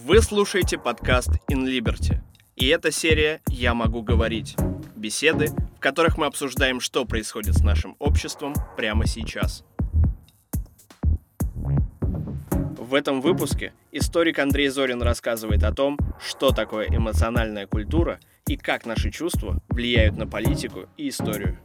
Вы слушаете подкаст In Liberty. И эта серия «Я могу говорить». Беседы, в которых мы обсуждаем, что происходит с нашим обществом прямо сейчас. В этом выпуске историк Андрей Зорин рассказывает о том, что такое эмоциональная культура и как наши чувства влияют на политику и историю.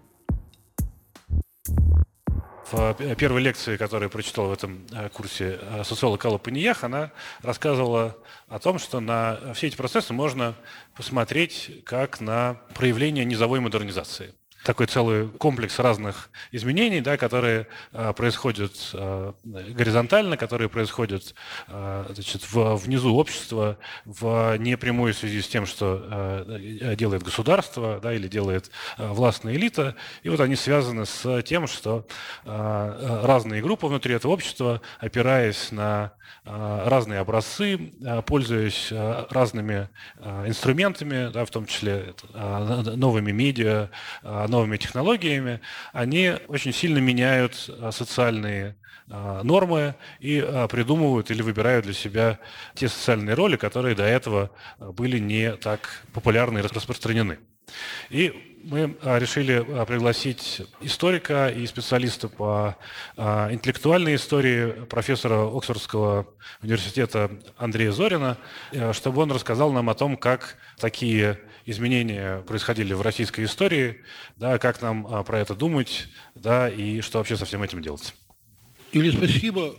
В э, первой лекции, которую я прочитал в этом э, курсе э, социолог Алла Паниях, она рассказывала о том, что на все эти процессы можно посмотреть как на проявление низовой модернизации такой целый комплекс разных изменений, да, которые э, происходят э, горизонтально, которые происходят э, значит, в, внизу общества в непрямой связи с тем, что э, делает государство да, или делает э, властная элита. И вот они связаны с тем, что э, разные группы внутри этого общества, опираясь на э, разные образцы, э, пользуясь э, разными э, инструментами, да, в том числе э, новыми медиа, э, новыми технологиями, они очень сильно меняют а, социальные а, нормы и а, придумывают или выбирают для себя те социальные роли, которые до этого были не так популярны и распространены. И мы решили пригласить историка и специалиста по интеллектуальной истории, профессора Оксфордского университета Андрея Зорина, э, чтобы он рассказал нам о том, как такие изменения происходили в российской истории, да, как нам а, про это думать, да, и что вообще со всем этим делать. Юлия, спасибо.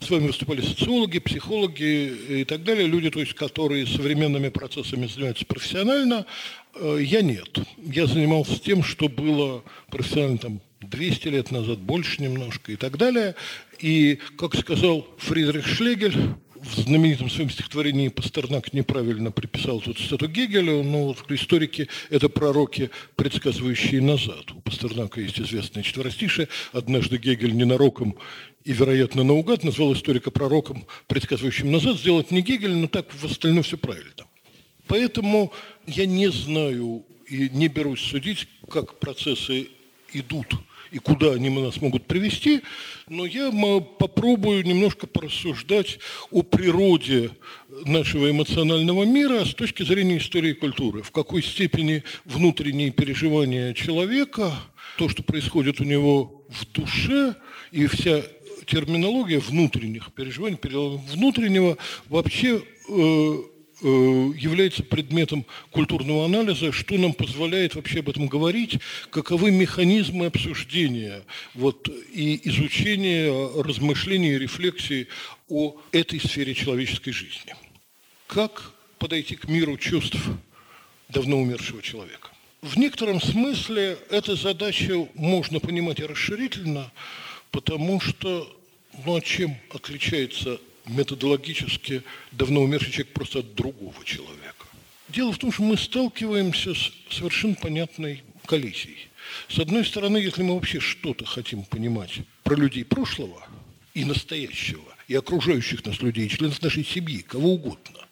С вами выступали социологи, психологи и так далее, люди, то есть, которые современными процессами занимаются профессионально. Э, я нет. Я занимался тем, что было профессионально там 200 лет назад, больше немножко и так далее. И, как сказал Фридрих Шлегель, в знаменитом своем стихотворении Пастернак неправильно приписал тут цитату Гегеля, но историки – это пророки, предсказывающие назад. У Пастернака есть известное четверостишее. Однажды Гегель ненароком и, вероятно, наугад назвал историка пророком, предсказывающим назад. Сделать не Гегель, но так в остальном все правильно. Поэтому я не знаю и не берусь судить, как процессы идут – и куда они нас могут привести, но я попробую немножко порассуждать о природе нашего эмоционального мира с точки зрения истории и культуры. В какой степени внутренние переживания человека, то, что происходит у него в душе, и вся терминология внутренних переживаний, внутреннего вообще э, является предметом культурного анализа, что нам позволяет вообще об этом говорить, каковы механизмы обсуждения вот, и изучения, размышления, рефлексии о этой сфере человеческой жизни. Как подойти к миру чувств давно умершего человека? В некотором смысле эта задача можно понимать и расширительно, потому что ну, а чем отличается методологически давно умерший человек просто от другого человека. Дело в том, что мы сталкиваемся с совершенно понятной коллизией. С одной стороны, если мы вообще что-то хотим понимать про людей прошлого и настоящего, и окружающих нас людей, членов нашей семьи, кого угодно,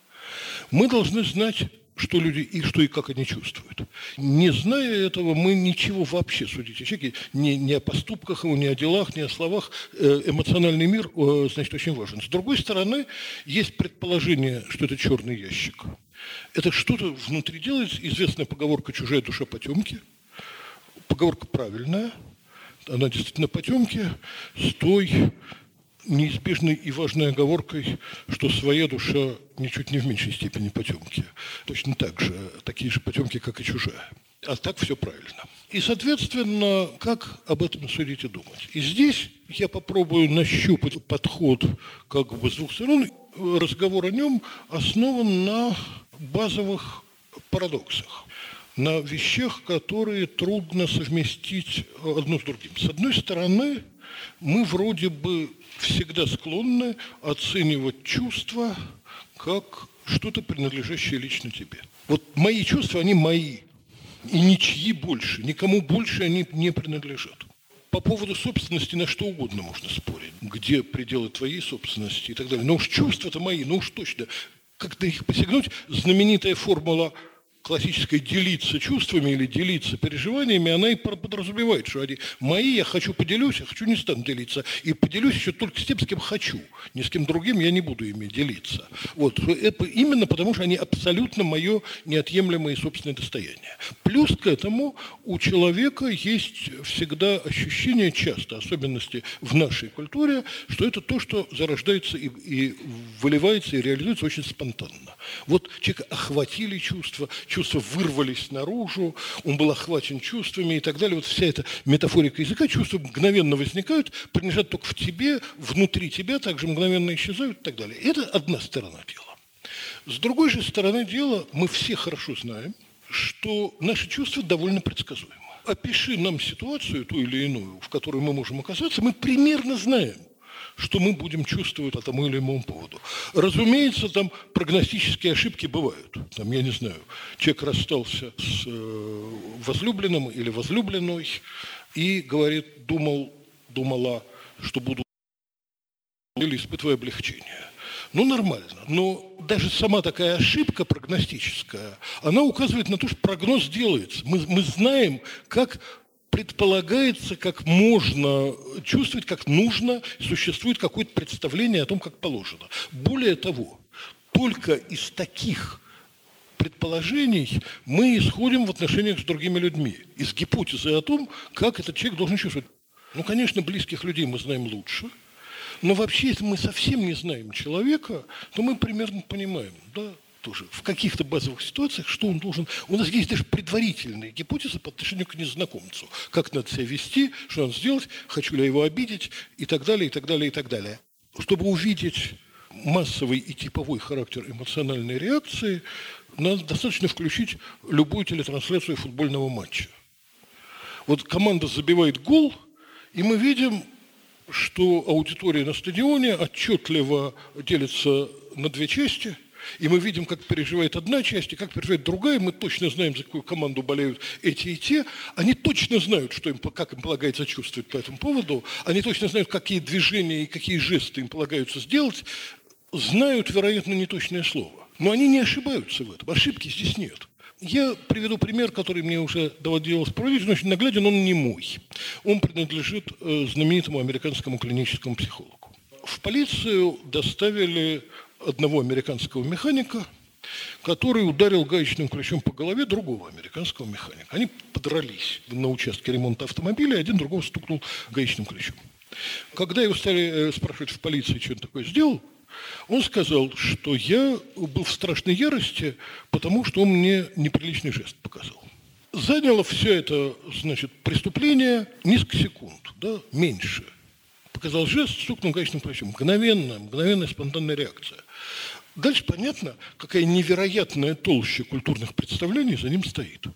мы должны знать что люди и что и как они чувствуют. Не зная этого, мы ничего вообще судить о человеке, ни, ни о поступках его, ни о делах, ни о словах. Э, эмоциональный мир, э, значит, очень важен. С другой стороны, есть предположение, что это черный ящик. Это что-то внутри делает. Известная поговорка «чужая душа потемки». Поговорка правильная. Она действительно потемки. Стой, неизбежной и важной оговоркой, что своя душа ничуть не в меньшей степени потемки. Точно так же, такие же потемки, как и чужая. А так все правильно. И, соответственно, как об этом судить и думать? И здесь я попробую нащупать подход как бы с двух сторон. Разговор о нем основан на базовых парадоксах на вещах, которые трудно совместить одно с другим. С одной стороны, мы вроде бы всегда склонны оценивать чувства как что-то принадлежащее лично тебе. Вот мои чувства, они мои. И ничьи больше, никому больше они не принадлежат. По поводу собственности на что угодно можно спорить. Где пределы твоей собственности и так далее. Но уж чувства-то мои, ну уж точно. Как-то их посягнуть, знаменитая формула классическое делиться чувствами или делиться переживаниями, она и подразумевает, что они мои, я хочу поделюсь, я хочу не стану делиться. И поделюсь еще только с тем, с кем хочу. Ни с кем другим я не буду ими делиться. Вот. Это именно потому, что они абсолютно мое неотъемлемое собственное достояние. Плюс к этому у человека есть всегда ощущение часто, особенности в нашей культуре, что это то, что зарождается и, и выливается и реализуется очень спонтанно. Вот человека охватили чувства, чувства вырвались наружу, он был охвачен чувствами и так далее. Вот вся эта метафорика языка, чувства мгновенно возникают, принадлежат только в тебе, внутри тебя, также мгновенно исчезают и так далее. Это одна сторона дела. С другой же стороны дела, мы все хорошо знаем, что наши чувства довольно предсказуемы. Опиши нам ситуацию, ту или иную, в которой мы можем оказаться, мы примерно знаем, что мы будем чувствовать по тому или иному поводу. Разумеется, там прогностические ошибки бывают. Там, я не знаю, человек расстался с э, возлюбленным или возлюбленной и говорит, думал, думала, что буду или испытывая облегчение. Ну, нормально. Но даже сама такая ошибка прогностическая, она указывает на то, что прогноз делается. Мы, мы знаем, как предполагается, как можно чувствовать, как нужно, существует какое-то представление о том, как положено. Более того, только из таких предположений мы исходим в отношениях с другими людьми, из гипотезы о том, как этот человек должен чувствовать. Ну, конечно, близких людей мы знаем лучше, но вообще, если мы совсем не знаем человека, то мы примерно понимаем, да, тоже в каких-то базовых ситуациях, что он должен... У нас есть даже предварительные гипотезы по отношению к незнакомцу. Как надо себя вести, что надо сделать, хочу ли я его обидеть и так далее, и так далее, и так далее. Чтобы увидеть массовый и типовой характер эмоциональной реакции, надо достаточно включить любую телетрансляцию футбольного матча. Вот команда забивает гол, и мы видим, что аудитория на стадионе отчетливо делится на две части – и мы видим, как переживает одна часть и как переживает другая. Мы точно знаем, за какую команду болеют эти и те. Они точно знают, что им, как им полагается чувствовать по этому поводу. Они точно знают, какие движения и какие жесты им полагаются сделать. Знают, вероятно, неточное слово. Но они не ошибаются в этом. Ошибки здесь нет. Я приведу пример, который мне уже доводилось проводить, но очень нагляден, он не мой. Он принадлежит э, знаменитому американскому клиническому психологу. В полицию доставили одного американского механика, который ударил гаечным ключом по голове другого американского механика. Они подрались на участке ремонта автомобиля, один другого стукнул гаечным ключом. Когда его стали э, спрашивать в полиции, что он такое сделал, он сказал, что я был в страшной ярости, потому что он мне неприличный жест показал. Заняло все это, значит, преступление несколько секунд, да, меньше. Показал жест, стукнул гаечным ключом. Мгновенная, мгновенная спонтанная реакция. Дальше понятно, какая невероятная толща культурных представлений за ним стоит.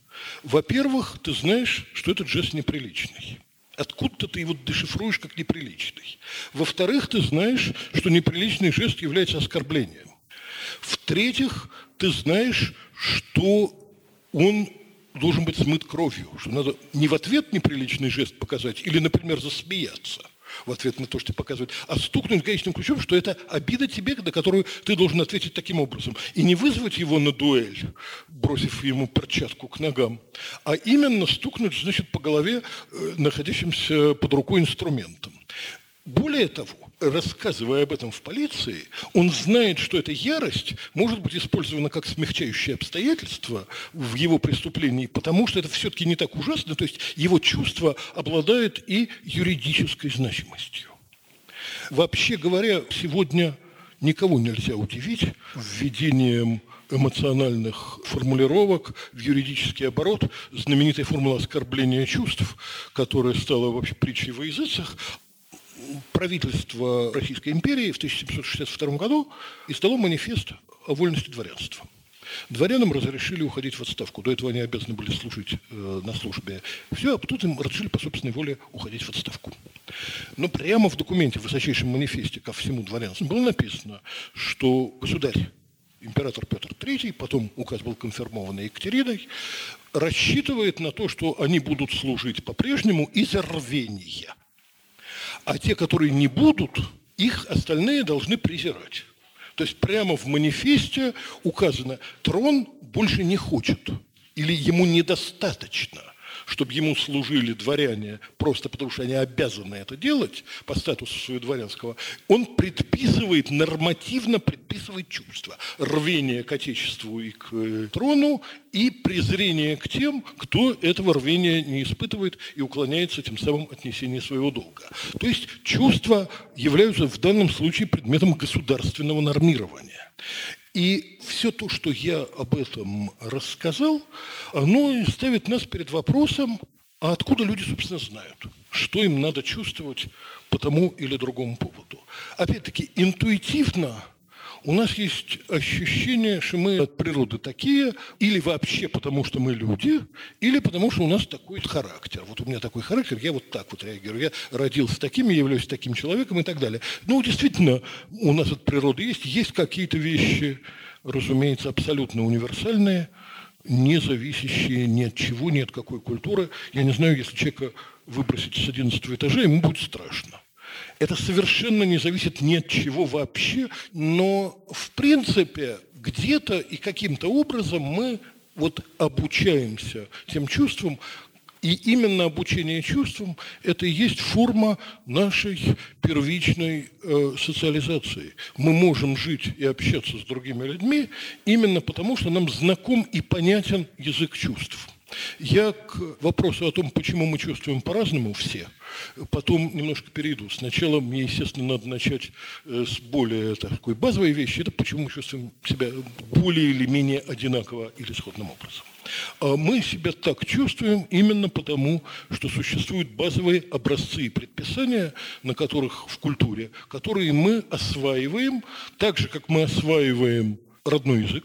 Во-первых, ты знаешь, что этот жест неприличный. Откуда-то ты его дешифруешь как неприличный. Во-вторых, ты знаешь, что неприличный жест является оскорблением. В-третьих, ты знаешь, что он должен быть смыт кровью, что надо не в ответ неприличный жест показать или, например, засмеяться – в ответ на то, что тебе показывают, а стукнуть гаечным ключом, что это обида тебе, на которую ты должен ответить таким образом. И не вызвать его на дуэль, бросив ему перчатку к ногам, а именно стукнуть, значит, по голове э, находящимся под рукой инструментом. Более того, рассказывая об этом в полиции, он знает, что эта ярость может быть использована как смягчающее обстоятельство в его преступлении, потому что это все-таки не так ужасно, то есть его чувства обладают и юридической значимостью. Вообще говоря, сегодня никого нельзя удивить введением эмоциональных формулировок в юридический оборот, знаменитая формула оскорбления чувств, которая стала вообще притчей во языцах, правительство Российской империи в 1762 году издало манифест о вольности дворянства. Дворянам разрешили уходить в отставку. До этого они обязаны были служить э, на службе. Все, а потом им разрешили по собственной воле уходить в отставку. Но прямо в документе, в высочайшем манифесте ко всему дворянству было написано, что государь, император Петр III, потом указ был конфирмован Екатериной, рассчитывает на то, что они будут служить по-прежнему из-за рвения – а те, которые не будут, их остальные должны презирать. То есть прямо в манифесте указано, трон больше не хочет или ему недостаточно – чтобы ему служили дворяне просто потому, что они обязаны это делать по статусу своего дворянского, он предписывает, нормативно предписывает чувства. Рвение к Отечеству и к э, трону, и презрение к тем, кто этого рвения не испытывает и уклоняется тем самым от несения своего долга. То есть чувства являются в данном случае предметом государственного нормирования. И все то, что я об этом рассказал, оно ставит нас перед вопросом, а откуда люди, собственно, знают, что им надо чувствовать по тому или другому поводу. Опять-таки, интуитивно – у нас есть ощущение, что мы от природы такие, или вообще потому, что мы люди, или потому, что у нас такой характер. Вот у меня такой характер, я вот так вот реагирую. Я родился таким, я являюсь таким человеком и так далее. Ну, действительно, у нас от природы есть, есть какие-то вещи, разумеется, абсолютно универсальные, не зависящие ни от чего, ни от какой культуры. Я не знаю, если человека выбросить с 11 этажа, ему будет страшно. Это совершенно не зависит ни от чего вообще, но в принципе где-то и каким-то образом мы вот обучаемся тем чувствам, и именно обучение чувствам – это и есть форма нашей первичной э, социализации. Мы можем жить и общаться с другими людьми именно потому, что нам знаком и понятен язык чувств. Я к вопросу о том, почему мы чувствуем по-разному все, потом немножко перейду. Сначала мне, естественно, надо начать э, с более такой базовой вещи. Это почему мы чувствуем себя более или менее одинаково или сходным образом. А мы себя так чувствуем именно потому, что существуют базовые образцы и предписания, на которых в культуре, которые мы осваиваем, так же, как мы осваиваем родной язык,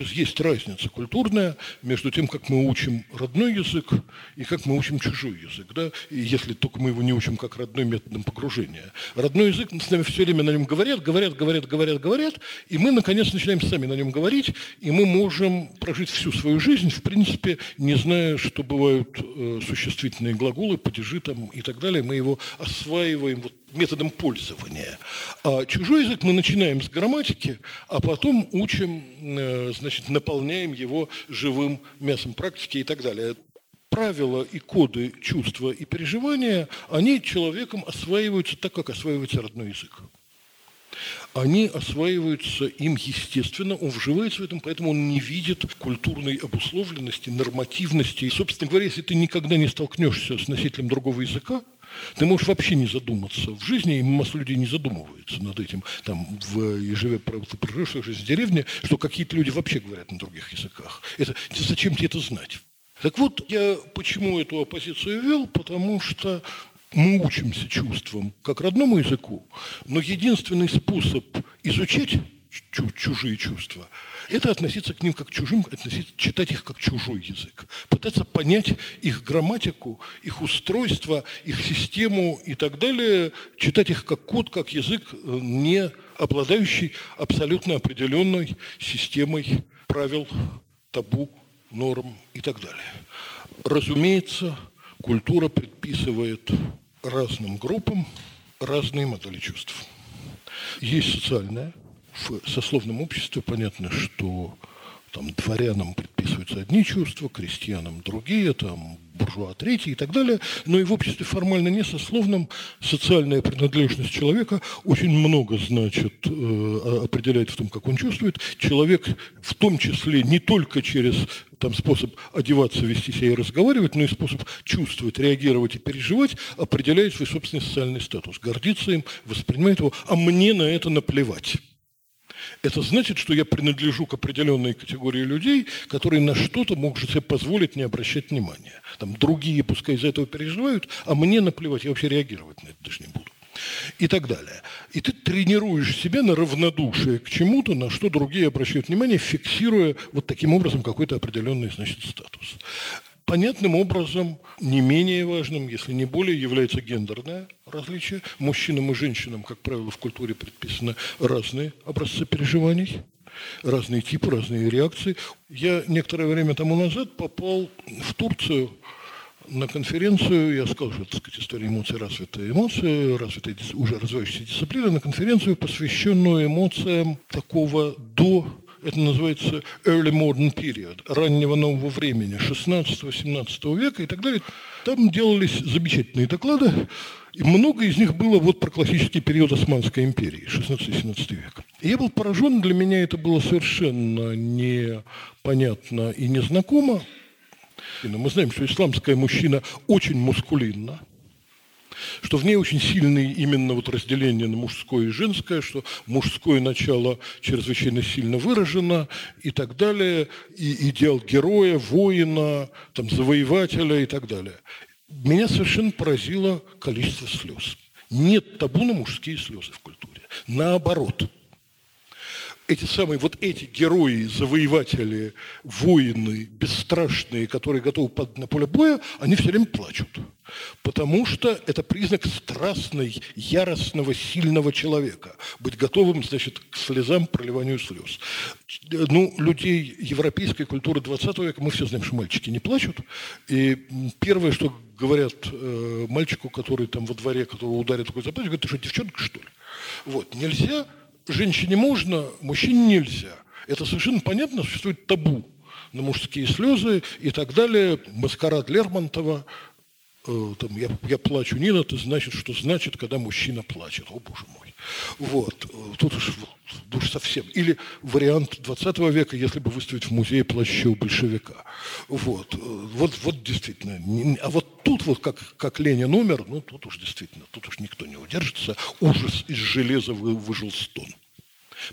есть разница культурная между тем, как мы учим родной язык и как мы учим чужой язык, да? и если только мы его не учим как родной методом погружения. Родной язык, с нами все время на нем говорят, говорят, говорят, говорят, говорят, и мы, наконец, начинаем сами на нем говорить, и мы можем прожить всю свою жизнь, в принципе, не зная, что бывают э, существительные глаголы, падежи там и так далее. Мы его осваиваем вот методом пользования. А чужой язык мы начинаем с грамматики, а потом учим, э, значит, наполняем его живым мясом практики и так далее. Правила и коды чувства и переживания, они человеком осваиваются так, как осваивается родной язык. Они осваиваются им естественно, он вживается в этом, поэтому он не видит культурной обусловленности, нормативности. И, собственно говоря, если ты никогда не столкнешься с носителем другого языка, ты можешь вообще не задуматься. В жизни масса людей не задумывается над этим. Там, в, живя проживших жизнь в деревне, что какие-то люди вообще говорят на других языках. Это, зачем тебе это знать? Так вот, я почему эту оппозицию вел? Потому что мы учимся чувствам как родному языку, но единственный способ изучать чужие чувства – это относиться к ним как к чужим, относиться, читать их как чужой язык. Пытаться понять их грамматику, их устройство, их систему и так далее. Читать их как код, как язык, э, не обладающий абсолютно определенной системой правил, табу, норм и так далее. Разумеется, культура предписывает разным группам разные модели чувств. Есть социальная, в сословном обществе понятно, что там дворянам предписываются одни чувства, крестьянам другие, там буржуа третьи и так далее, но и в обществе формально не сословном социальная принадлежность человека очень много значит, э, определяет в том, как он чувствует. Человек в том числе не только через там, способ одеваться, вести себя и разговаривать, но и способ чувствовать, реагировать и переживать, определяет свой собственный социальный статус, гордится им, воспринимает его, а мне на это наплевать. Это значит, что я принадлежу к определенной категории людей, которые на что-то могут себе позволить не обращать внимания. Там другие пускай из-за этого переживают, а мне наплевать, я вообще реагировать на это даже не буду. И так далее. И ты тренируешь себя на равнодушие к чему-то, на что другие обращают внимание, фиксируя вот таким образом какой-то определенный значит, статус. Понятным образом, не менее важным, если не более, является гендерное различие. Мужчинам и женщинам, как правило, в культуре предписаны разные образцы переживаний, разные типы, разные реакции. Я некоторое время тому назад попал в Турцию на конференцию, я сказал, что, так сказать, история эмоций, развитая эмоции, развитая уже развивающаяся дисциплина, на конференцию, посвященную эмоциям такого до это называется early modern period, раннего нового времени, 16-17 века и так далее. Там делались замечательные доклады, и много из них было вот про классический период Османской империи, 16-17 век. И я был поражен, для меня это было совершенно непонятно и незнакомо. Мы знаем, что исламская мужчина очень мускулинна, что в ней очень сильное именно вот разделение на мужское и женское, что мужское начало чрезвычайно сильно выражено и так далее, и идеал героя, воина, там, завоевателя и так далее. Меня совершенно поразило количество слез. Нет табу на мужские слезы в культуре. Наоборот – эти самые, вот эти герои, завоеватели, воины, бесстрашные, которые готовы падать на поле боя, они все время плачут. Потому что это признак страстной, яростного, сильного человека. Быть готовым, значит, к слезам, проливанию слез. Ну, людей европейской культуры 20 века, мы все знаем, что мальчики не плачут. И первое, что говорят э, мальчику, который там во дворе, которого ударит такой заплатить, говорят, ты что, девчонка, что ли? Вот, нельзя женщине можно, мужчине нельзя. Это совершенно понятно, существует табу на мужские слезы и так далее. Маскарад Лермонтова, там, я, я плачу, Нина, это значит, что значит, когда мужчина плачет. О, боже мой. Вот. Э, тут уж, уж совсем. Или вариант 20 века, если бы выставить в музее плаща у большевика. Вот. Э, вот, вот действительно. А вот тут вот как, как Ленин умер, ну тут уж действительно, тут уж никто не удержится. Ужас из железа выжил стон.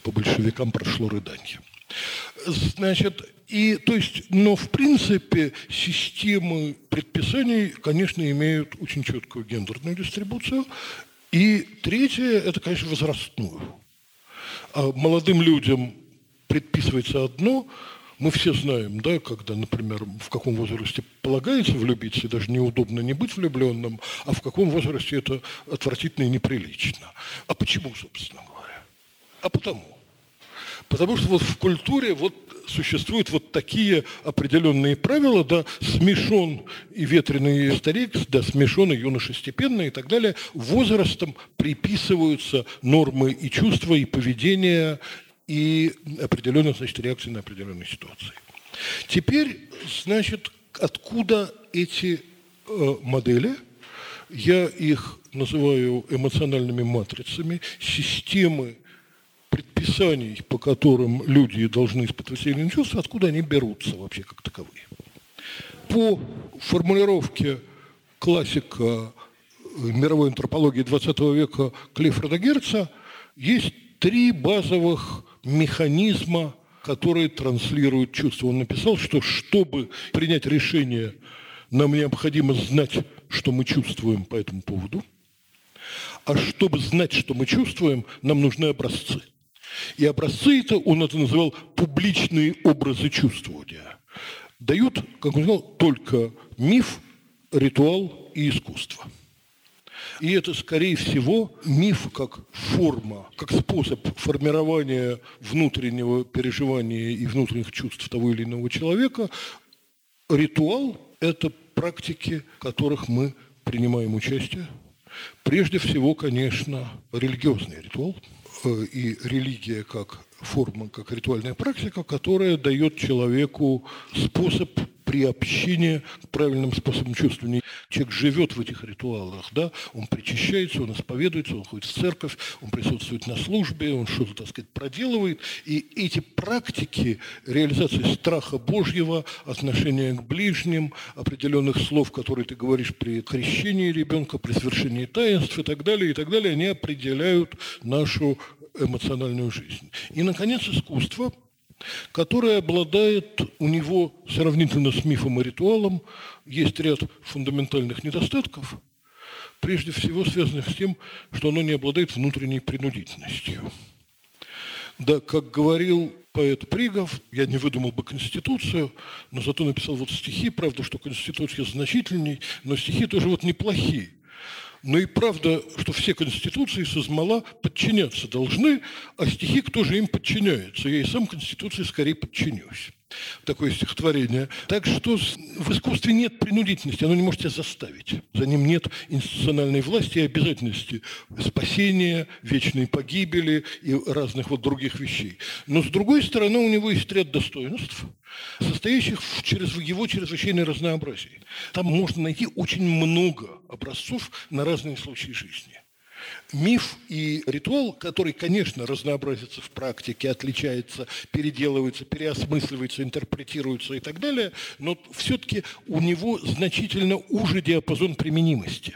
По большевикам прошло рыдание. Значит, и, то есть, но в принципе системы предписаний, конечно, имеют очень четкую гендерную дистрибуцию. И третье – это, конечно, возрастную. А молодым людям предписывается одно, мы все знаем, да, когда, например, в каком возрасте полагается влюбиться, и даже неудобно не быть влюбленным, а в каком возрасте это отвратительно и неприлично. А почему, собственно говоря? А потому. Потому что вот в культуре вот существуют вот такие определенные правила, да, смешон и ветреный старик, да, смешон и юноша степенный и так далее, возрастом приписываются нормы и чувства, и поведение, и определенные, значит, реакции на определенные ситуации. Теперь, значит, откуда эти э, модели? Я их называю эмоциональными матрицами, системы предписаний, по которым люди должны испытывать сильные чувства, откуда они берутся вообще как таковые. По формулировке классика э, мировой антропологии XX века Клиффорда Герца есть три базовых механизма, которые транслируют чувства. Он написал, что чтобы принять решение, нам необходимо знать, что мы чувствуем по этому поводу. А чтобы знать, что мы чувствуем, нам нужны образцы – и образцы это, он это называл публичные образы чувствования. Дают, как он сказал, только миф, ритуал и искусство. И это, скорее всего, миф как форма, как способ формирования внутреннего переживания и внутренних чувств того или иного человека. Ритуал – это практики, в которых мы принимаем участие. Прежде всего, конечно, религиозный ритуал – и религия как форма, как ритуальная практика, которая дает человеку способ приобщения к правильным способам чувствования. Человек живет в этих ритуалах, да, он причащается, он исповедуется, он ходит в церковь, он присутствует на службе, он что-то, так сказать, проделывает. И эти практики реализации страха Божьего, отношения к ближним, определенных слов, которые ты говоришь при крещении ребенка, при совершении таинств и так далее, и так далее, они определяют нашу эмоциональную жизнь. И, наконец, искусство, которое обладает у него сравнительно с мифом и ритуалом, есть ряд фундаментальных недостатков, прежде всего связанных с тем, что оно не обладает внутренней принудительностью. Да, как говорил поэт Пригов, я не выдумал бы Конституцию, но зато написал вот стихи, правда, что Конституция значительней, но стихи тоже вот неплохие. Но и правда, что все конституции с измала подчиняться должны, а стихи кто же им подчиняется? Я и сам конституции скорее подчинюсь. Такое стихотворение. Так что в искусстве нет принудительности, оно не может тебя заставить. За ним нет институциональной власти и обязательности спасения, вечной погибели и разных вот других вещей. Но с другой стороны, у него есть ряд достоинств, состоящих в через его чрезвычайное разнообразие. Там можно найти очень много образцов на разные случаи жизни миф и ритуал, который, конечно, разнообразится в практике, отличается, переделывается, переосмысливается, интерпретируется и так далее, но все-таки у него значительно уже диапазон применимости.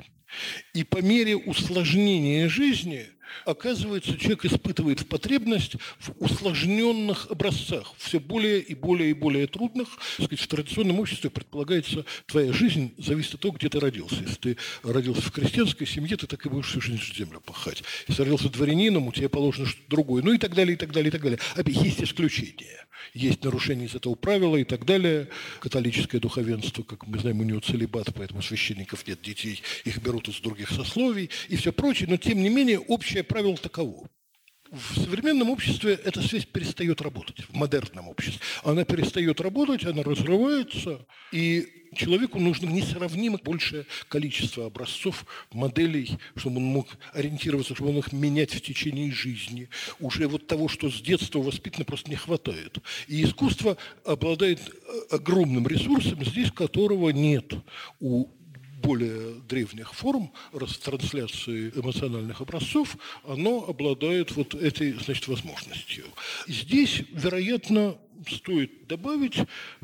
И по мере усложнения жизни – Оказывается, человек испытывает потребность в усложненных образцах, все более и более и более трудных. Сказать, в традиционном обществе предполагается, твоя жизнь зависит от того, где ты родился. Если ты родился в крестьянской семье, ты так и будешь всю жизнь землю пахать. Если родился дворянином, у тебя положено что-то другое. Ну и так далее, и так далее, и так далее. Опять есть исключения. Есть нарушения из этого правила и так далее. Католическое духовенство, как мы знаем, у него целебат, поэтому священников нет детей, их берут из других сословий и все прочее. Но, тем не менее, общее правило таково. В современном обществе эта связь перестает работать, в модерном обществе. Она перестает работать, она разрывается, и человеку нужно несравнимо большее количество образцов, моделей, чтобы он мог ориентироваться, чтобы он мог менять в течение жизни. Уже вот того, что с детства воспитано, просто не хватает. И искусство обладает э, огромным ресурсом, здесь которого нет у более древних форм трансляции эмоциональных образцов, оно обладает вот этой значит, возможностью. Здесь, вероятно, стоит добавить,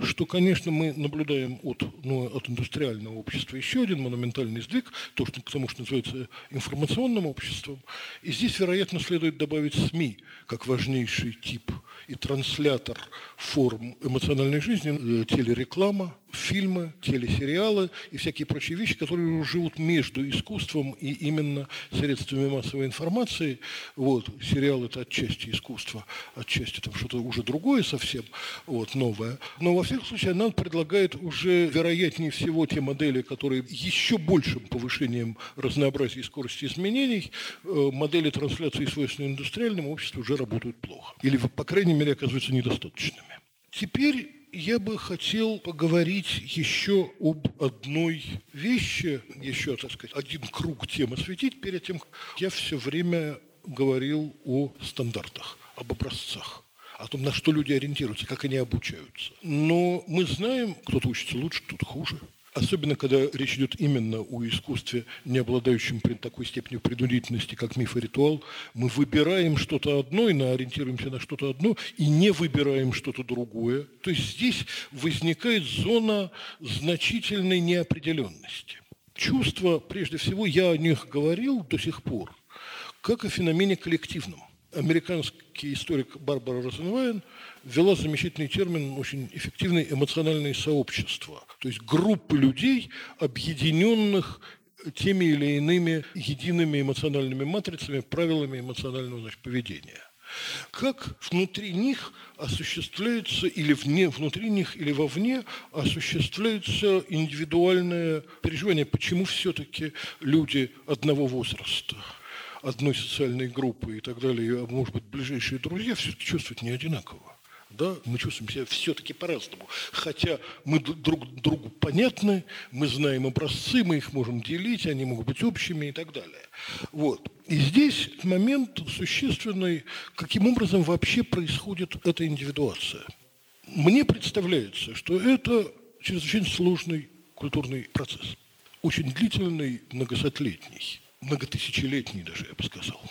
что, конечно, мы наблюдаем от, ну, от индустриального общества еще один монументальный сдвиг, то, что, к тому, что называется информационным обществом. И здесь, вероятно, следует добавить СМИ как важнейший тип и транслятор форм эмоциональной жизни, э, телереклама, фильмы, телесериалы и всякие прочие вещи, которые живут между искусством и именно средствами массовой информации. Вот, сериал – это отчасти искусство, отчасти там что-то уже другое совсем, вот, новое. Но во всяком случае она предлагает уже, вероятнее всего, те модели, которые еще большим повышением разнообразия и скорости изменений, э, модели трансляции, свойственные индустриальному обществу, уже работают плохо. Или, по крайней мере, оказываются недостаточными. Теперь я бы хотел поговорить еще об одной вещи, еще, так сказать, один круг тем осветить перед тем, я все время говорил о стандартах, об образцах о том, на что люди ориентируются, как они обучаются. Но мы знаем, кто-то учится лучше, кто-то хуже. Особенно, когда речь идет именно о искусстве, не обладающем такой степенью принудительности, как миф и ритуал, мы выбираем что-то одно и ориентируемся на что-то одно, и не выбираем что-то другое. То есть здесь возникает зона значительной неопределенности. Чувства, прежде всего, я о них говорил до сих пор, как о феномене коллективном – американский историк Барбара Розенвайн ввела замечательный термин, очень эффективное эмоциональное сообщество. То есть группы людей, объединенных теми или иными едиными эмоциональными матрицами, правилами эмоционального значит, поведения. Как внутри них осуществляется, или вне, внутри них, или вовне осуществляется индивидуальное переживание, почему все-таки люди одного возраста – одной социальной группы и так далее, а может быть, ближайшие друзья, все-таки чувствуют не одинаково. Да, мы чувствуем себя все-таки по-разному. Хотя мы друг другу понятны, мы знаем образцы, мы их можем делить, они могут быть общими и так далее. Вот. И здесь момент существенный, каким образом вообще происходит эта индивидуация. Мне представляется, что это чрезвычайно сложный культурный процесс, очень длительный, многосотлетний многотысячелетний даже, я бы сказал.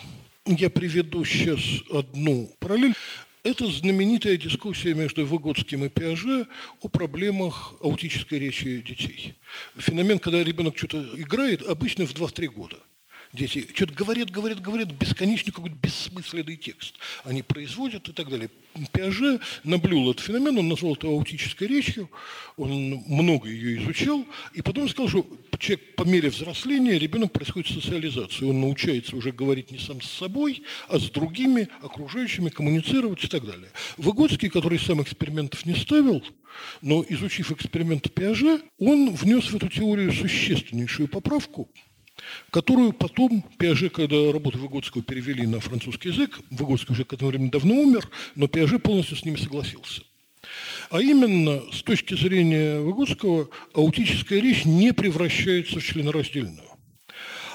Я приведу сейчас одну параллель. Это знаменитая дискуссия между Выгодским и Пиаже о проблемах аутической речи детей. Феномен, когда ребенок что-то играет, обычно в 2-3 года – дети что-то говорят, говорят, говорят, бесконечный какой-то бессмысленный текст. Они производят и так далее. Пиаже наблюл этот феномен, он назвал это аутической речью, он много ее изучал, и потом сказал, что человек по мере взросления, ребенок происходит социализация, он научается уже говорить не сам с собой, а с другими окружающими, коммуницировать и так далее. Выгодский, который сам экспериментов не ставил, но изучив эксперименты Пиаже, он внес в эту теорию существеннейшую поправку, которую потом Пиаже, когда работу Выгодского перевели на французский язык, Выгодский уже к этому времени давно умер, но Пиаже полностью с ними согласился. А именно, с точки зрения Выгодского, аутическая речь не превращается в членораздельную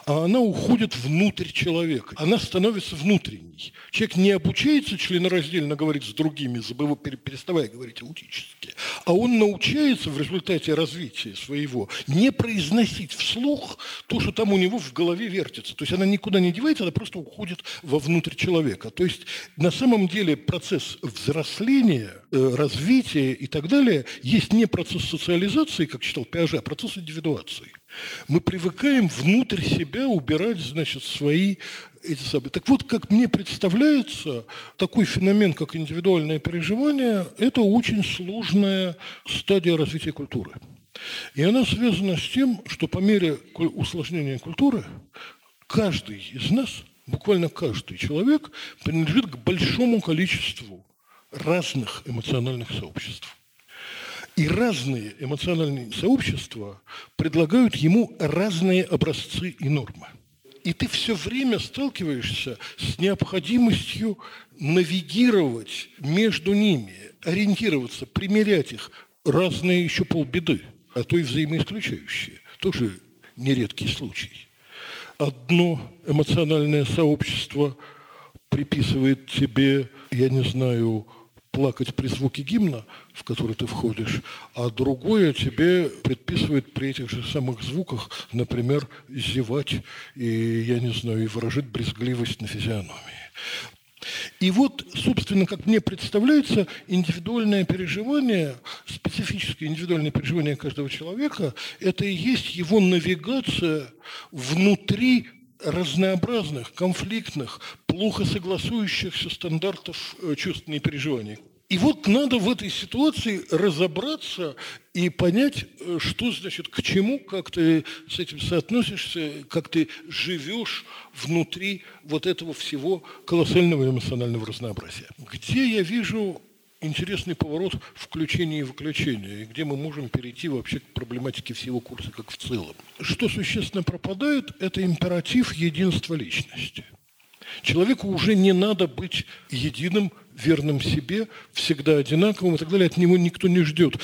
а она уходит внутрь человека. Она становится внутренней. Человек не обучается членораздельно говорить с другими, забыв, переставая говорить аутически, а он научается в результате развития своего не произносить вслух то, что там у него в голове вертится. То есть она никуда не девается, она просто уходит вовнутрь человека. То есть на самом деле процесс взросления, э, развития и так далее есть не процесс социализации, как читал Пиаже, а процесс индивидуации. Мы привыкаем внутрь себя убирать, значит, свои эти самые. Так вот, как мне представляется, такой феномен, как индивидуальное переживание, это очень сложная стадия развития культуры. И она связана с тем, что по мере усложнения культуры каждый из нас, буквально каждый человек, принадлежит к большому количеству разных эмоциональных сообществ. И разные эмоциональные сообщества предлагают ему разные образцы и нормы. И ты все время сталкиваешься с необходимостью навигировать между ними, ориентироваться, примерять их. Разные еще полбеды, а то и взаимоисключающие. Тоже нередкий случай. Одно эмоциональное сообщество приписывает тебе, я не знаю, плакать при звуке гимна, в который ты входишь, а другое тебе предписывает при этих же самых звуках, например, зевать и, я не знаю, и выражать брезгливость на физиономии. И вот, собственно, как мне представляется, индивидуальное переживание, специфическое индивидуальное переживание каждого человека, это и есть его навигация внутри разнообразных, конфликтных, плохо согласующихся стандартов э, чувственных переживаний. И вот надо в этой ситуации разобраться и понять, э, что значит, к чему, как ты с этим соотносишься, как ты живешь внутри вот этого всего колоссального эмоционального разнообразия. Где я вижу интересный поворот включения и выключения, и где мы можем перейти вообще к проблематике всего курса как в целом. Что существенно пропадает, это императив единства личности. Человеку уже не надо быть единым, верным себе, всегда одинаковым и так далее. От него никто не ждет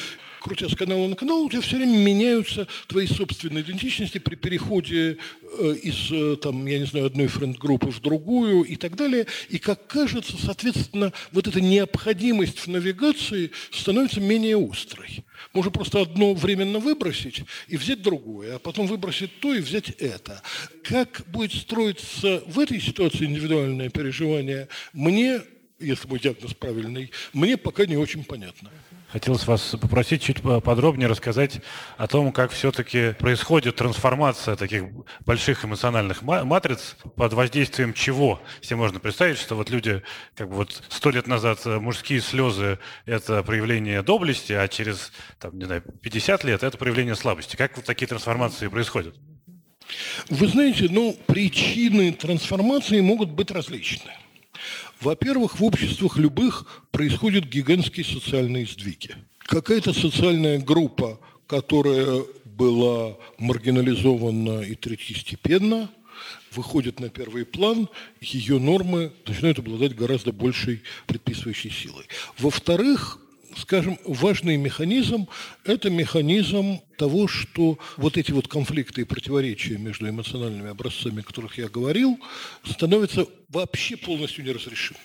крутя с канала на канал, у тебя все время меняются твои собственные идентичности при переходе э, из, э, там, я не знаю, одной френд-группы в другую и так далее. И, как кажется, соответственно, вот эта необходимость в навигации становится менее острой. Можно просто одно временно выбросить и взять другое, а потом выбросить то и взять это. Как будет строиться в этой ситуации индивидуальное переживание, мне если мой диагноз правильный, мне пока не очень понятно. Хотелось вас попросить чуть подробнее рассказать о том, как все-таки происходит трансформация таких больших эмоциональных матриц, под воздействием чего. Все можно представить, что вот люди, как бы вот сто лет назад э, мужские слезы – это проявление доблести, а через, там, не знаю, 50 лет – это проявление слабости. Как вот такие трансформации происходят? Вы знаете, ну, причины трансформации могут быть различные. Во-первых, в обществах любых происходят гигантские социальные сдвиги. Какая-то социальная группа, которая была маргинализована и третьестепенна, выходит на первый план, ее нормы начинают обладать гораздо большей предписывающей силой. Во-вторых, скажем, важный механизм – это механизм того, что вот эти вот конфликты и противоречия между эмоциональными образцами, о которых я говорил, становятся вообще полностью неразрешимы.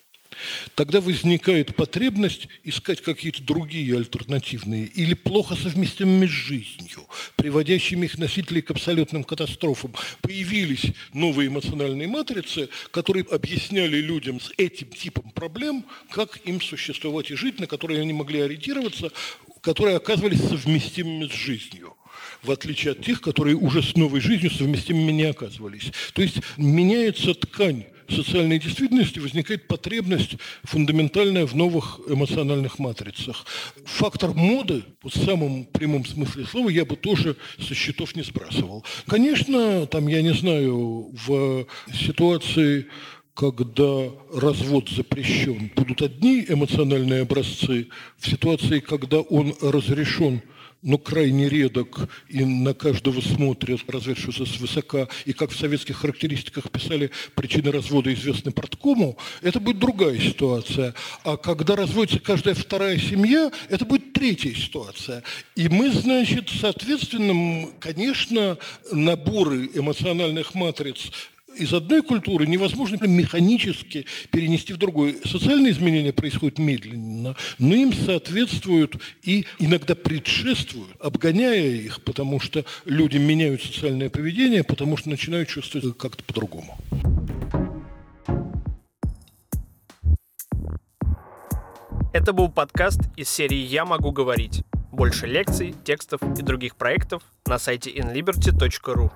Тогда возникает потребность искать какие-то другие альтернативные или плохо совместимыми с жизнью, приводящими их носителей к абсолютным катастрофам. Появились новые эмоциональные матрицы, которые объясняли людям с этим типом проблем, как им существовать и жить, на которые они могли ориентироваться, которые оказывались совместимыми с жизнью в отличие от тех, которые уже с новой жизнью совместимыми не оказывались. То есть меняется ткань социальной действительности возникает потребность фундаментальная в новых эмоциональных матрицах. Фактор моды, в самом прямом смысле слова, я бы тоже со счетов не сбрасывал. Конечно, там, я не знаю, в ситуации когда развод запрещен, будут одни эмоциональные образцы. В ситуации, когда он разрешен, но крайне редок, и на каждого смотрят, разведшегося свысока, и как в советских характеристиках писали, причины развода известны порткому, это будет другая ситуация. А когда разводится каждая вторая семья, это будет третья ситуация. И мы, значит, соответственно, конечно, наборы эмоциональных матриц из одной культуры невозможно механически перенести в другую. Социальные изменения происходят медленно, но им соответствуют и иногда предшествуют, обгоняя их, потому что люди меняют социальное поведение, потому что начинают чувствовать как-то по-другому. Это был подкаст из серии «Я могу говорить». Больше лекций, текстов и других проектов на сайте inliberty.ru.